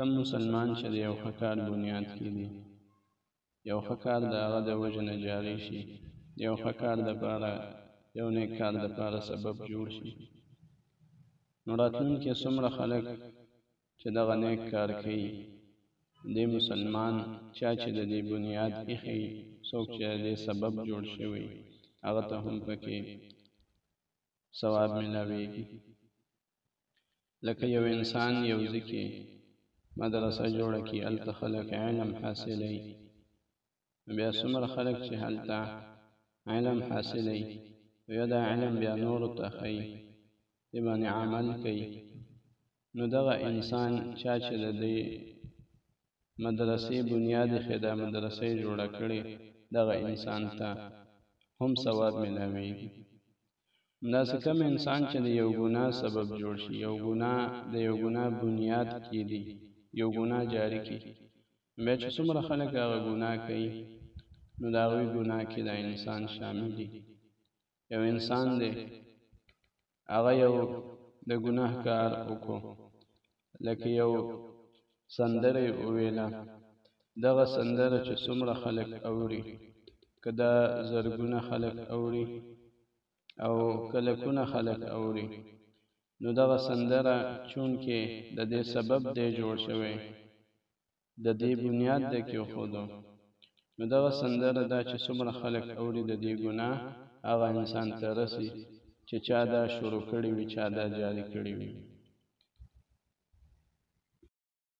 کم مسلمان چې د یو ښه کار بنیاد کېږي یو ښه کار د هغه د وجې نه جاري شي د یو ښه کار دپاره یو نیک کار دپاره سبب جوړ شي نو راتلونکي څومره خلک چې دغه نیک کار کوي د مسلمان چا چې د دې بنیاد ایښی څوک چې د سبب جوړ شوی هغه ته هم پکې ثواب ملاویږي لکه یو انسان یو ځکه مدرسه جوړه کی الته خلک علم حاصلوي بیا څومره خلک چې هلته علم حاصلوي یا دا علم بیا نورو ته ښیي دې باندې عمل کوي نو دغه انسان چا چې د دې مدرسې بنیاد ښې دا مدرسه جوړه کړې دغه انسان ته هم ثواب ملاویږي داسې کم انسان چې د یو ګناه سبب جوړ شي، یو ګناه د یو ګناه بنیاد کېدي، یو ګناه جاري کړي، بیا چې څومره خلک هغه ګناه کوي، نو د هغوی ګناه کې دا انسان شامل وي. یو انسان دی، هغه یو د ګناه کار وکړو، لکه یو سندره یې وویله دغه سندره چې څومره خلک اوري که دا زرګونه خلک اوري او کلکونه خلک اوري نو دغه سندره چون کې د دې سبب دی جوړ شوی د دې بنیاد د کېښودو نو دغه سندره دا چې څومره خلک اوري د دې ګناه هغه انسان ته رسي چې چا دا شروع کړي وي چا دا جاري کړي وي